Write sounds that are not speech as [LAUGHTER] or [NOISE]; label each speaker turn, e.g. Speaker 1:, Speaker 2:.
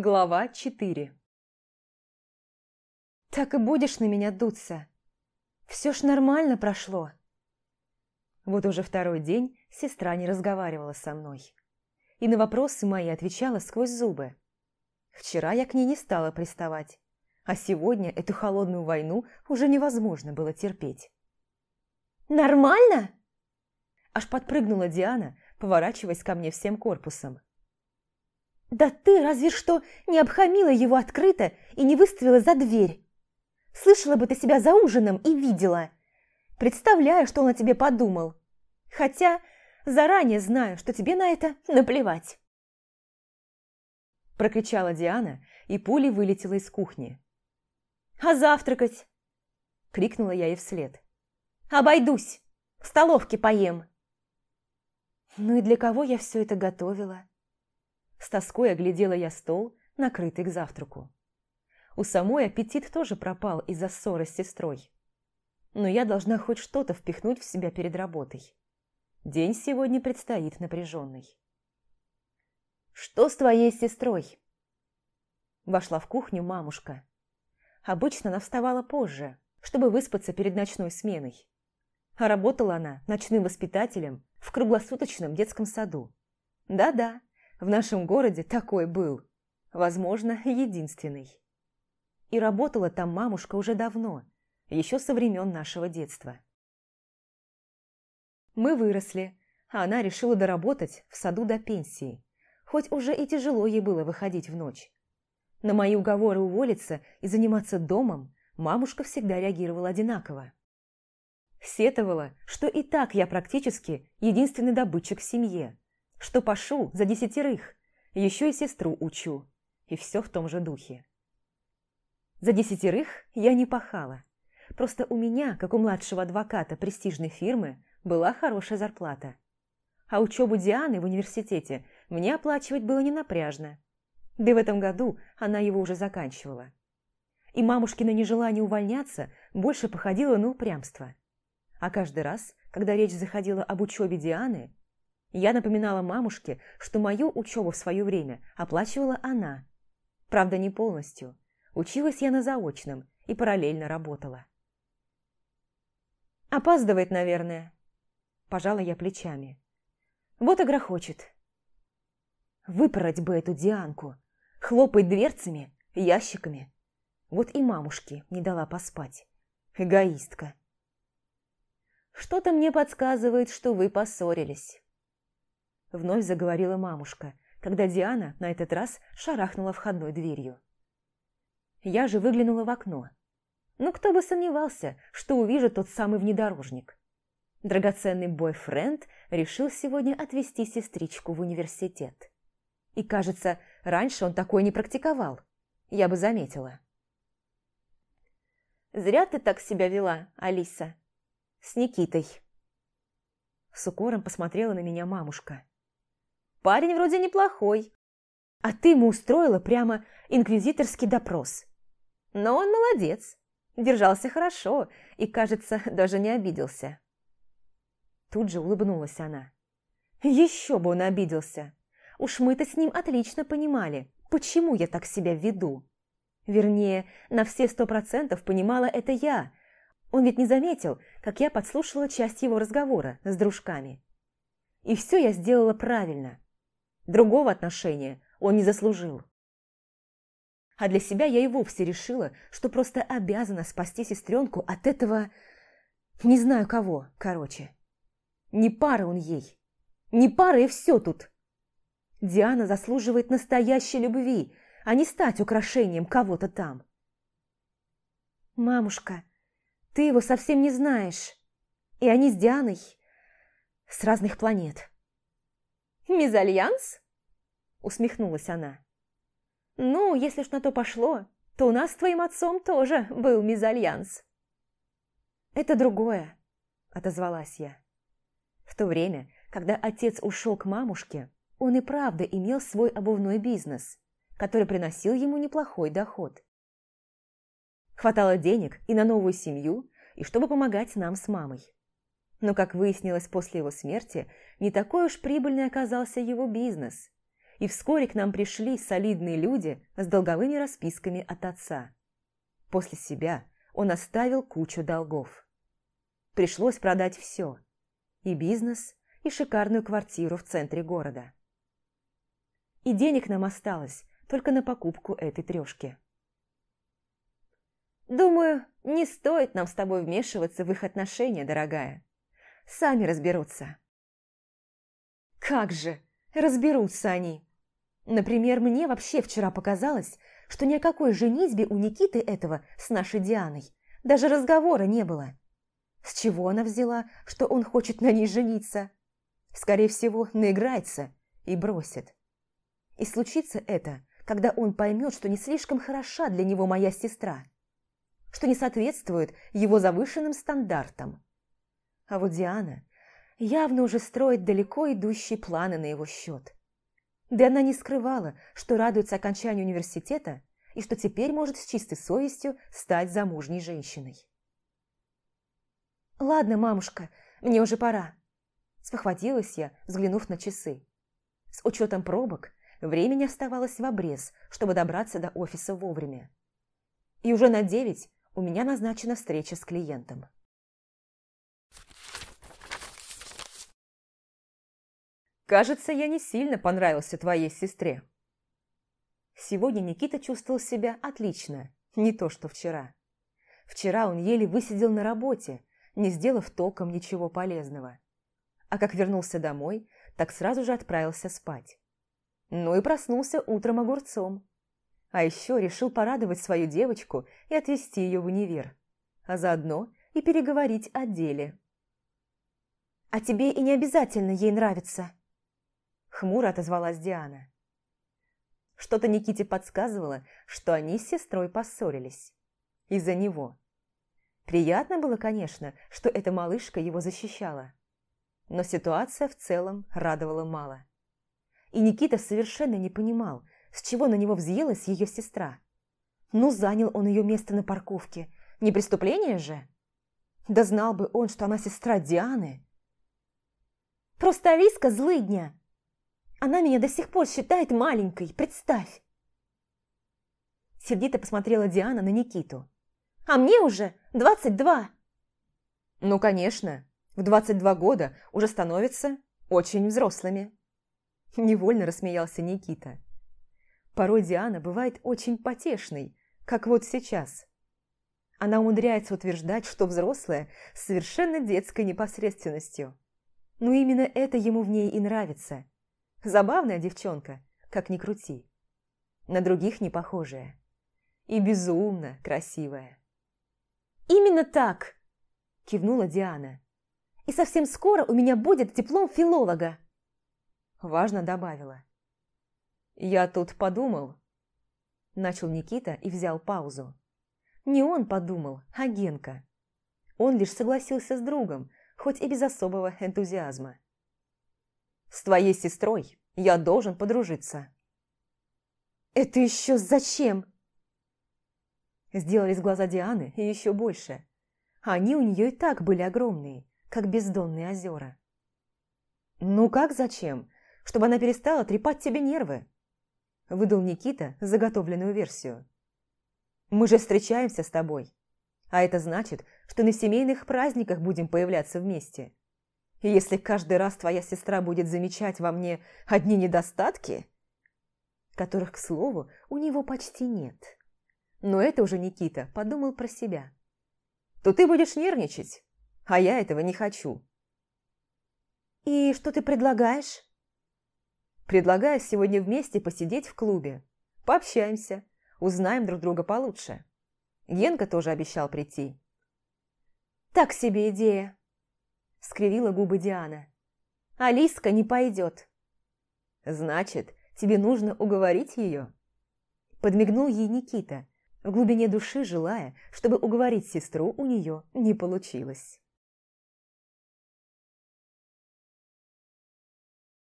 Speaker 1: Глава 4
Speaker 2: «Так и будешь на меня дуться? Все ж нормально прошло».
Speaker 1: Вот уже второй день сестра не разговаривала со мной. И на вопросы мои отвечала сквозь зубы. Вчера я к ней не стала приставать, а сегодня эту холодную войну уже невозможно было терпеть.
Speaker 2: «Нормально?»
Speaker 1: Аж подпрыгнула Диана, поворачиваясь ко мне всем корпусом.
Speaker 2: «Да ты разве что не обхамила его открыто и не выставила за дверь. Слышала бы ты себя за ужином и видела. Представляю, что он о тебе подумал. Хотя заранее знаю, что тебе на это наплевать».
Speaker 1: Прокричала Диана и пулей вылетела из кухни.
Speaker 2: «А завтракать?» Крикнула я ей вслед. «Обойдусь! В столовке поем!» Ну и для кого я все это готовила?
Speaker 1: С тоской оглядела я стол, накрытый к завтраку. У самой аппетит тоже пропал из-за ссоры с сестрой. Но я должна хоть что-то впихнуть в себя перед работой. День сегодня предстоит напряженный. «Что с твоей сестрой?» Вошла в кухню мамушка. Обычно она вставала позже, чтобы выспаться перед ночной сменой. А работала она ночным воспитателем в круглосуточном детском саду. Да-да, в нашем городе такой был. Возможно, единственный. И работала там мамушка уже давно, еще со времен нашего детства. Мы выросли, а она решила доработать в саду до пенсии, хоть уже и тяжело ей было выходить в ночь. На мои уговоры уволиться и заниматься домом мамушка всегда реагировала одинаково. Сетовала, что и так я практически единственный добытчик в семье, что пошу за десятерых, еще и сестру учу, и все в том же духе. За десятерых я не пахала. Просто у меня, как у младшего адвоката престижной фирмы, была хорошая зарплата. А учебу Дианы в университете мне оплачивать было не напряжно. Да и в этом году она его уже заканчивала. И мамушкино нежелание увольняться больше походило на упрямство. А каждый раз, когда речь заходила об учебе Дианы, я напоминала мамушке, что мою учебу в свое время оплачивала она. Правда, не полностью. Училась я на заочном и параллельно работала. «Опаздывает, наверное», – пожала я плечами. «Вот и грохочет». Выпороть бы эту Дианку, хлопать дверцами, ящиками. Вот и мамушке не дала поспать. Эгоистка. «Что-то мне подсказывает, что вы поссорились». Вновь заговорила мамушка, когда Диана на этот раз шарахнула входной дверью. Я же выглянула в окно. Ну, кто бы сомневался, что увижу тот самый внедорожник. Драгоценный бойфренд решил сегодня отвезти сестричку в университет. И, кажется, раньше он такое не практиковал. Я бы заметила. «Зря ты так себя вела, Алиса. С Никитой». С укором посмотрела на меня мамушка. Парень вроде неплохой. А ты ему устроила прямо инквизиторский допрос. Но он молодец. Держался хорошо и, кажется, [LAUGHS] даже не обиделся. Тут же улыбнулась она. Еще бы он обиделся. Уж мы-то с ним отлично понимали, почему я так себя веду. Вернее, на все сто процентов понимала это я. Он ведь не заметил, как я подслушала часть его разговора с дружками. И все я сделала правильно. Другого отношения он не заслужил. А для себя я и вовсе решила, что просто обязана спасти сестренку от этого... Не знаю кого, короче. Не пара он ей. Не пара и все тут. Диана заслуживает настоящей любви, а не стать украшением кого-то там. «Мамушка, ты его совсем не знаешь. И они с Дианой с разных планет». «Мезальянс?» – усмехнулась она. «Ну, если ж на то пошло, то у нас с твоим отцом тоже был мезальянс». «Это другое», – отозвалась я. В то время, когда отец ушел к мамушке, он и правда имел свой обувной бизнес, который приносил ему неплохой доход. Хватало денег и на новую семью, и чтобы помогать нам с мамой. Но, как выяснилось после его смерти, не такой уж прибыльный оказался его бизнес. И вскоре к нам пришли солидные люди с долговыми расписками от отца. После себя он оставил кучу долгов. Пришлось продать все – и бизнес, и шикарную квартиру в центре города. И денег нам осталось только на покупку этой трешки. Думаю, не стоит нам с тобой вмешиваться в их отношения, дорогая. Сами разберутся. Как же, разберутся они. Например, мне вообще вчера показалось, что ни о какой женитьбе у Никиты этого с нашей Дианой даже разговора не было. С чего она взяла, что он хочет на ней жениться? Скорее всего, наиграется и бросит. И случится это, когда он поймет, что не слишком хороша для него моя сестра, что не соответствует его завышенным стандартам. А вот Диана явно уже строит далеко идущие планы на его счет. Да она не скрывала, что радуется окончанию университета и что теперь может с чистой совестью стать замужней женщиной. «Ладно, мамушка, мне уже пора», – спохватилась я, взглянув на часы. С учетом пробок времени оставалось в обрез, чтобы добраться до офиса вовремя. И уже на девять у меня назначена встреча с клиентом. Кажется, я не сильно понравился твоей сестре. Сегодня Никита чувствовал себя отлично, не то что вчера. Вчера он еле высидел на работе, не сделав толком ничего полезного. А как вернулся домой, так сразу же отправился спать. Ну и проснулся утром огурцом. А еще решил порадовать свою девочку и отвезти ее в универ. А заодно и переговорить о деле.
Speaker 2: «А тебе и не обязательно ей нравится», –
Speaker 1: хмуро отозвалась Диана. Что-то Никите подсказывало, что они с сестрой поссорились. Из-за него. Приятно было, конечно, что эта малышка его защищала. Но ситуация в целом радовала мало. И Никита совершенно не понимал, с чего на него взъелась ее сестра. Ну, занял он ее место на парковке. Не преступление же? Да знал бы он, что она сестра Дианы.
Speaker 2: Просто Алиска злыдня. Она меня до сих пор считает маленькой, представь.
Speaker 1: Сердито посмотрела Диана на Никиту.
Speaker 2: А мне уже двадцать два.
Speaker 1: Ну, конечно, в двадцать два года уже становятся очень взрослыми. Невольно рассмеялся Никита. Порой Диана бывает очень потешной, как вот сейчас. Она умудряется утверждать, что взрослая совершенно детской непосредственностью. Но именно это ему в ней и нравится. Забавная девчонка, как ни крути. На других не похожая. И безумно красивая.
Speaker 2: «Именно так!» – кивнула Диана. «И совсем скоро у меня будет диплом филолога!»
Speaker 1: Важно добавила. «Я тут подумал...» Начал Никита и взял паузу. Не он подумал, а Генка. Он лишь согласился с другом, хоть и без особого энтузиазма. «С твоей сестрой я должен подружиться».
Speaker 2: «Это еще зачем?»
Speaker 1: Сделались глаза Дианы еще больше. Они у нее и так были огромные, как бездонные озера. «Ну как зачем? Чтобы она перестала трепать тебе нервы!» Выдал Никита заготовленную версию. «Мы же встречаемся с тобой, а это значит, что на семейных праздниках будем появляться вместе. И если каждый раз твоя сестра будет замечать во мне одни недостатки, которых, к слову, у него почти нет...» Но это уже Никита подумал про себя. То ты будешь нервничать, а я этого не хочу.
Speaker 2: И что ты предлагаешь?
Speaker 1: Предлагаю сегодня вместе посидеть в клубе. Пообщаемся, узнаем друг друга получше. Генка тоже обещал прийти.
Speaker 2: Так себе идея, скривила губы Диана. Алиска не пойдет.
Speaker 1: Значит, тебе нужно уговорить ее? Подмигнул ей Никита, в глубине души желая, чтобы уговорить сестру у нее не получилось.